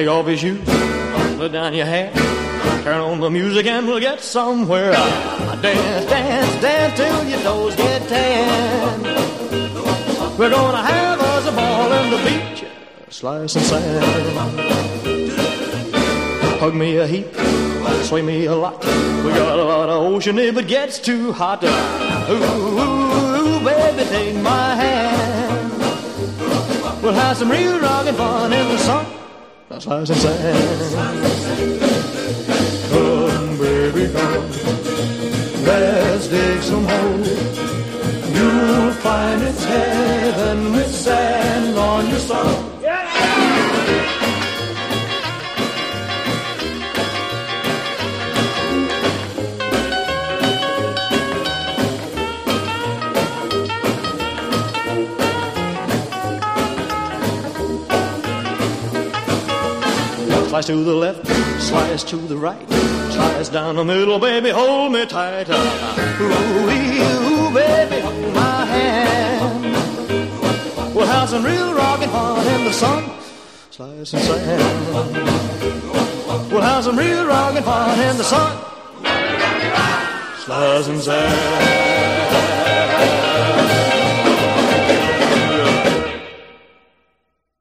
Take off your shoes, put down your hat, turn on the music and we'll get somewhere. Dance, dance, dance till your toes get tan. We're gonna have us a ball in the beach, slice and sand. Hug me a heap, sway me a lot. We got a lot of ocean if it gets too hot. Ooh, ooh, ooh baby, take my hand. We'll have some real rockin' fun in the sun. That's slice and sand. Come, baby, come. Let's dig some holes. You'll find it's heaven with sand on your soul. Slice to the left, slice to the right, slice down the middle, baby, hold me tight. Ooh, ooh, baby, hold my hand. We'll have some real rockin' fun in the sun, slice and sand. We'll have some real rockin' fun in the sun, slice and sand.